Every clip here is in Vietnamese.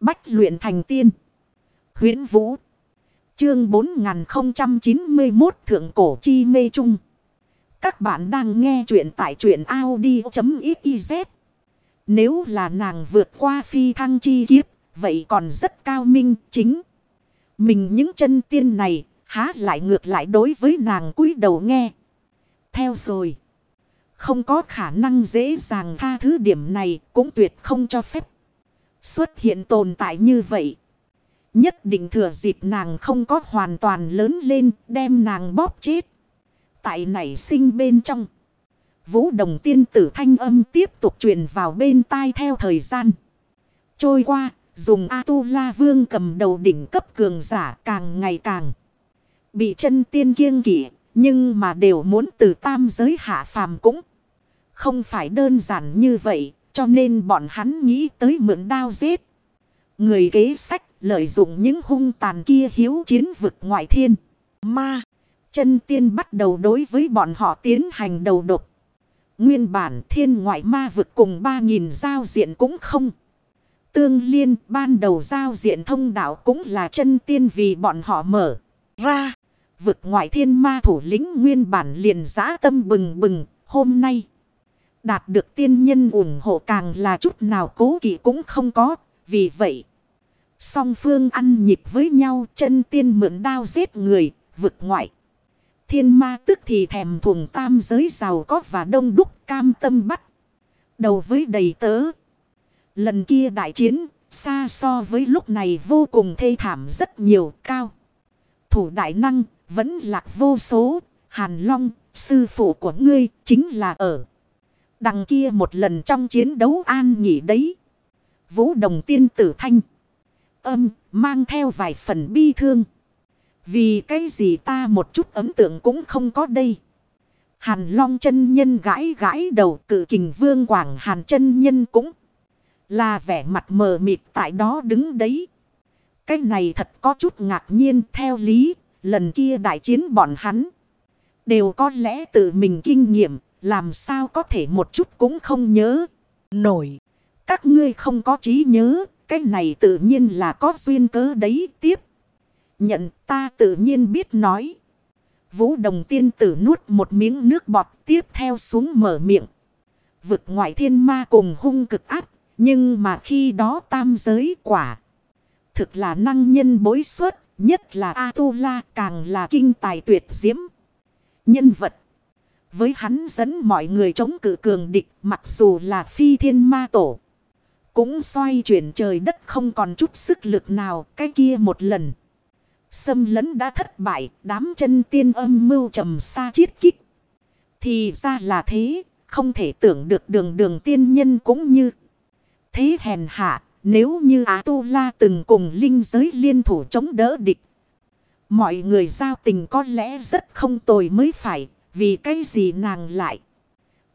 Bách luyện thành tiên. huyễn Vũ. Chương 4091 Thượng Cổ Chi Mê Trung. Các bạn đang nghe truyện tại truyện Audi.xyz. Nếu là nàng vượt qua phi thăng chi kiếp, vậy còn rất cao minh chính. Mình những chân tiên này, há lại ngược lại đối với nàng cúi đầu nghe. Theo rồi. Không có khả năng dễ dàng tha thứ điểm này cũng tuyệt không cho phép. Xuất hiện tồn tại như vậy. Nhất định thừa dịp nàng không có hoàn toàn lớn lên đem nàng bóp chết. Tại nảy sinh bên trong. Vũ đồng tiên tử thanh âm tiếp tục truyền vào bên tai theo thời gian. Trôi qua, dùng A-tu-la vương cầm đầu đỉnh cấp cường giả càng ngày càng. Bị chân tiên kiêng kỵ nhưng mà đều muốn từ tam giới hạ phàm cũng. Không phải đơn giản như vậy, cho nên bọn hắn nghĩ tới mượn đao giết. Người kế sách lợi dụng những hung tàn kia hiếu chiến vực ngoại thiên. Ma, chân tiên bắt đầu đối với bọn họ tiến hành đầu độc. Nguyên bản thiên ngoại ma vực cùng 3.000 giao diện cũng không. Tương liên ban đầu giao diện thông đạo cũng là chân tiên vì bọn họ mở ra. Vực ngoại thiên ma thủ lĩnh nguyên bản liền giã tâm bừng bừng hôm nay. Đạt được tiên nhân ủng hộ càng là chút nào cố kỵ cũng không có. Vì vậy, song phương ăn nhịp với nhau chân tiên mượn đao giết người, vực ngoại. Thiên ma tức thì thèm thuồng tam giới giàu có và đông đúc cam tâm bắt. Đầu với đầy tớ. Lần kia đại chiến, xa so với lúc này vô cùng thê thảm rất nhiều cao. Thủ đại năng, vẫn lạc vô số, hàn long, sư phụ của ngươi chính là ở. Đằng kia một lần trong chiến đấu an nghỉ đấy. Vũ đồng tiên tử thanh. Âm mang theo vài phần bi thương. Vì cái gì ta một chút ấm tượng cũng không có đây. Hàn long chân nhân gãi gãi đầu cử kình vương quảng hàn chân nhân cũng là vẻ mặt mờ mịt tại đó đứng đấy. Cái này thật có chút ngạc nhiên theo lý, lần kia đại chiến bọn hắn. Đều có lẽ tự mình kinh nghiệm làm sao có thể một chút cũng không nhớ. Nổi. Các ngươi không có trí nhớ. Cái này tự nhiên là có duyên cớ đấy, tiếp. Nhận ta tự nhiên biết nói. Vũ đồng tiên tử nuốt một miếng nước bọt tiếp theo xuống mở miệng. Vực ngoại thiên ma cùng hung cực áp. Nhưng mà khi đó tam giới quả. Thực là năng nhân bối suất. Nhất là A-tu-la càng là kinh tài tuyệt diễm. Nhân vật. Với hắn dẫn mọi người chống cự cường địch, mặc dù là phi thiên ma tổ. Cũng xoay chuyển trời đất không còn chút sức lực nào, cái kia một lần. Xâm lấn đã thất bại, đám chân tiên âm mưu trầm xa chiết kích. Thì ra là thế, không thể tưởng được đường đường tiên nhân cũng như. Thế hèn hạ, nếu như Á Tu La từng cùng linh giới liên thủ chống đỡ địch. Mọi người giao tình có lẽ rất không tồi mới phải vì cái gì nàng lại.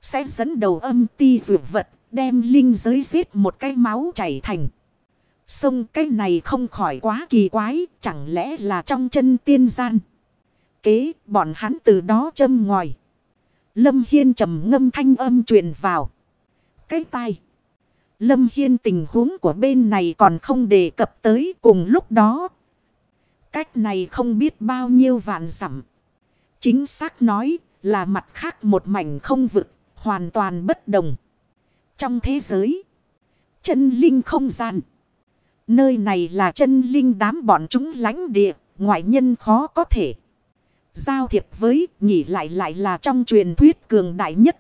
Sẽ dẫn đầu âm ti dụ vật. Đem linh giới giết một cái máu chảy thành. Sông cái này không khỏi quá kỳ quái. Chẳng lẽ là trong chân tiên gian. Kế, bọn hắn từ đó châm ngòi. Lâm Hiên trầm ngâm thanh âm truyền vào. Cái tai. Lâm Hiên tình huống của bên này còn không đề cập tới, cùng lúc đó. Cách này không biết bao nhiêu vạn dặm. Chính xác nói là mặt khác một mảnh không vực, hoàn toàn bất đồng. Trong thế giới, chân linh không gian. Nơi này là chân linh đám bọn chúng lánh địa, ngoại nhân khó có thể. Giao thiệp với, nhỉ lại lại là trong truyền thuyết cường đại nhất.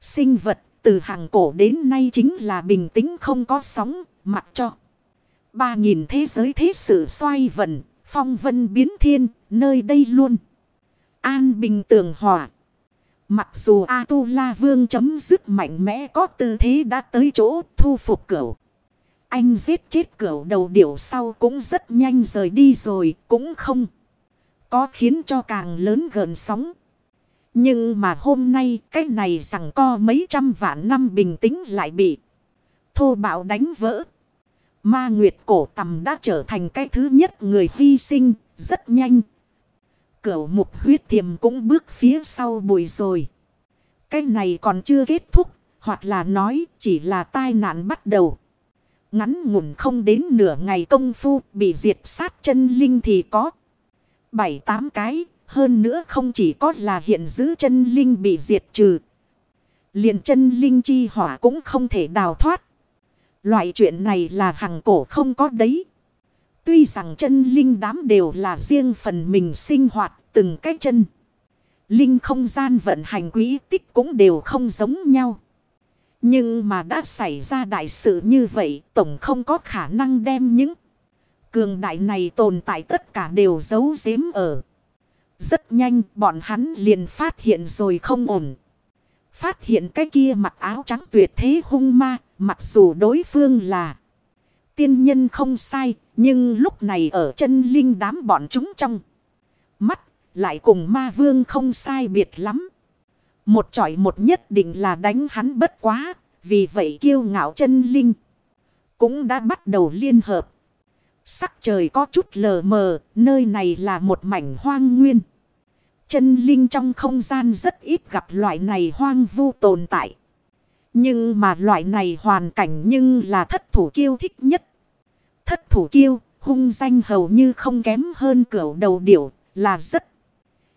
Sinh vật, từ hàng cổ đến nay chính là bình tĩnh không có sóng, mặc cho. Ba nghìn thế giới thế sự xoay vần, phong vân biến thiên, nơi đây luôn. An bình tường hòa. Mặc dù A-tu-la vương chấm dứt mạnh mẽ có tư thế đã tới chỗ thu phục cửu. Anh giết chết cửu đầu điểu sau cũng rất nhanh rời đi rồi, cũng không. Có khiến cho càng lớn gần sóng. Nhưng mà hôm nay, cái này rằng co mấy trăm vạn năm bình tĩnh lại bị thô bạo đánh vỡ. Ma Nguyệt cổ tầm đã trở thành cái thứ nhất người hy sinh, rất nhanh Cửu mục huyết thiềm cũng bước phía sau bụi rồi. Cái này còn chưa kết thúc, hoặc là nói chỉ là tai nạn bắt đầu. Ngắn ngủn không đến nửa ngày công phu bị diệt sát chân linh thì có. Bảy tám cái, hơn nữa không chỉ có là hiện giữ chân linh bị diệt trừ. liền chân linh chi hỏa cũng không thể đào thoát. Loại chuyện này là hằng cổ không có đấy. Tuy rằng chân linh đám đều là riêng phần mình sinh hoạt từng cái chân. Linh không gian vận hành quỹ tích cũng đều không giống nhau. Nhưng mà đã xảy ra đại sự như vậy, tổng không có khả năng đem những cường đại này tồn tại tất cả đều giấu giếm ở. Rất nhanh bọn hắn liền phát hiện rồi không ổn. Phát hiện cái kia mặc áo trắng tuyệt thế hung ma, mặc dù đối phương là tiên nhân không sai, nhưng lúc này ở chân linh đám bọn chúng trong mắt, lại cùng ma vương không sai biệt lắm. Một chọi một nhất định là đánh hắn bất quá. Vì vậy kiêu ngạo chân linh. Cũng đã bắt đầu liên hợp. Sắc trời có chút lờ mờ. Nơi này là một mảnh hoang nguyên. Chân linh trong không gian rất ít gặp loại này hoang vu tồn tại. Nhưng mà loại này hoàn cảnh nhưng là thất thủ kiêu thích nhất. Thất thủ kiêu, hung danh hầu như không kém hơn cửu đầu điểu, là rất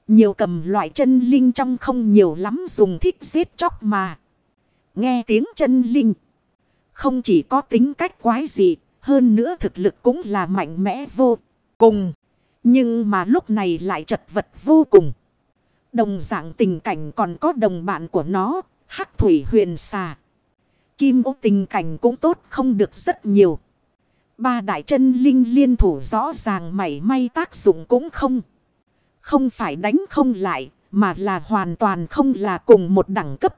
nhiều cầm loại chân linh trong không nhiều lắm dùng thích giết chóc mà. Nghe tiếng chân linh. Không chỉ có tính cách quái dị. Hơn nữa thực lực cũng là mạnh mẽ vô cùng. Nhưng mà lúc này lại chật vật vô cùng. Đồng dạng tình cảnh còn có đồng bạn của nó. Hắc thủy huyền xà. Kim ô tình cảnh cũng tốt không được rất nhiều. Ba đại chân linh liên thủ rõ ràng mảy may tác dụng cũng không. Không phải đánh không lại, mà là hoàn toàn không là cùng một đẳng cấp.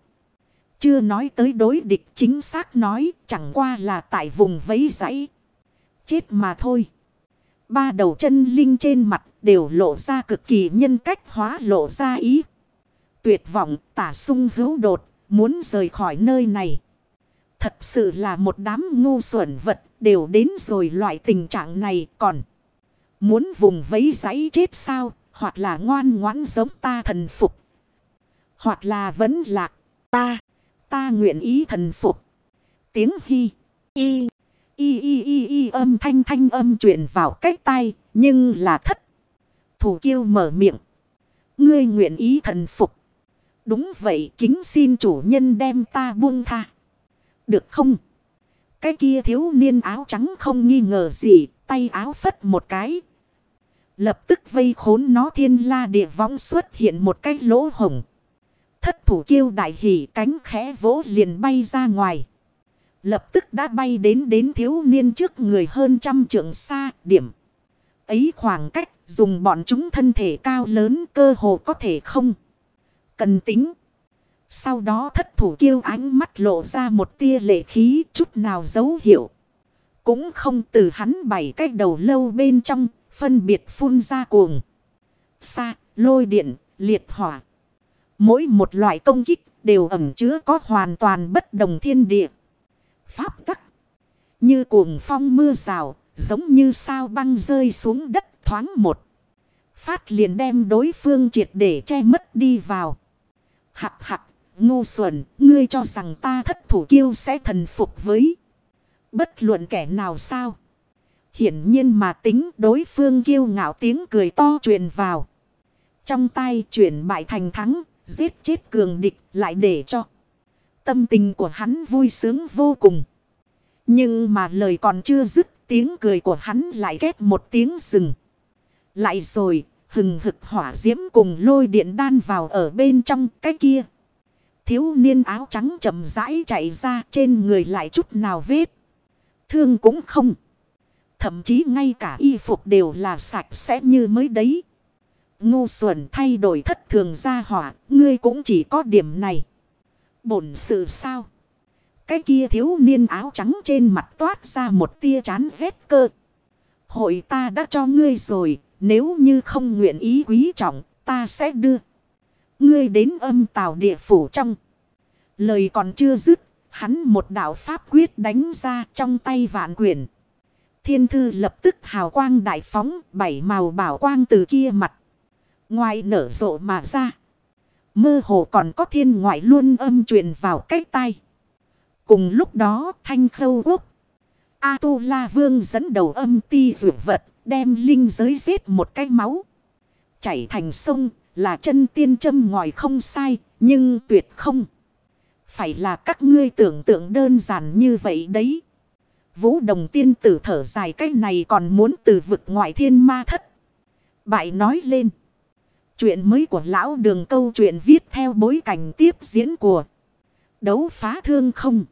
Chưa nói tới đối địch chính xác nói chẳng qua là tại vùng vấy dãy. Chết mà thôi. Ba đầu chân linh trên mặt đều lộ ra cực kỳ nhân cách hóa lộ ra ý. Tuyệt vọng tả sung hữu đột muốn rời khỏi nơi này. Thật sự là một đám ngu xuẩn vật đều đến rồi loại tình trạng này còn. Muốn vùng vấy giấy chết sao, hoặc là ngoan ngoãn giống ta thần phục. Hoặc là vẫn lạc ta. Ta nguyện ý thần phục. Tiếng hy. Y. Y y y y, âm thanh thanh âm truyền vào cách tay. Nhưng là thất. Thủ kiêu mở miệng. Ngươi nguyện ý thần phục. Đúng vậy, kính xin chủ nhân đem ta buông tha. Được không? Cái kia thiếu niên áo trắng không nghi ngờ gì. Tay áo phất một cái. Lập tức vây khốn nó thiên la địa võng xuất hiện một cái lỗ hồng. Thất thủ kiêu đại hỉ cánh khẽ vỗ liền bay ra ngoài. Lập tức đã bay đến đến thiếu niên trước người hơn trăm trượng xa, điểm. Ấy khoảng cách, dùng bọn chúng thân thể cao lớn cơ hồ có thể không. Cần tính. Sau đó thất thủ kiêu ánh mắt lộ ra một tia lệ khí chút nào dấu hiệu. Cũng không từ hắn bảy cái đầu lâu bên trong phân biệt phun ra cuồng. Xa, lôi điện, liệt hỏa. Mỗi một loại công kích đều ẩm chứa có hoàn toàn bất đồng thiên địa. Pháp tắc. Như cuồng phong mưa rào, giống như sao băng rơi xuống đất thoáng một. Phát liền đem đối phương triệt để che mất đi vào. Hạc hạc, ngu xuẩn, ngươi cho rằng ta thất thủ kiêu sẽ thần phục với. Bất luận kẻ nào sao. Hiển nhiên mà tính đối phương kiêu ngạo tiếng cười to truyền vào. Trong tay chuyển bại thành thắng, giết chết cường địch lại để cho. Tâm tình của hắn vui sướng vô cùng. Nhưng mà lời còn chưa dứt tiếng cười của hắn lại ghét một tiếng rừng. Lại rồi, hừng hực hỏa diễm cùng lôi điện đan vào ở bên trong cái kia. Thiếu niên áo trắng chậm rãi chạy ra trên người lại chút nào vết. Thương cũng không. Thậm chí ngay cả y phục đều là sạch sẽ như mới đấy. Ngu xuẩn thay đổi thất thường ra hỏa, ngươi cũng chỉ có điểm này. Bổn sự sao? Cái kia thiếu niên áo trắng trên mặt toát ra một tia chán ghét cơ. Hội ta đã cho ngươi rồi, nếu như không nguyện ý quý trọng, ta sẽ đưa. Ngươi đến âm tào địa phủ trong. Lời còn chưa dứt, hắn một đạo pháp quyết đánh ra trong tay vạn quyển. Thiên thư lập tức hào quang đại phóng, bảy màu bảo quang từ kia mặt. Ngoài nở rộ mà ra. Mơ hồ còn có thiên ngoại luôn âm truyền vào cái tay. Cùng lúc đó thanh khâu quốc. A-tu-la vương dẫn đầu âm ti rượu vật, đem linh giới giết một cái máu. Chảy thành sông là chân tiên châm ngòi không sai, nhưng tuyệt không. Phải là các ngươi tưởng tượng đơn giản như vậy đấy. Vũ đồng tiên tử thở dài cái này còn muốn từ vực ngoại thiên ma thất. Bại nói lên. Chuyện mới của lão đường câu chuyện viết theo bối cảnh tiếp diễn của đấu phá thương không.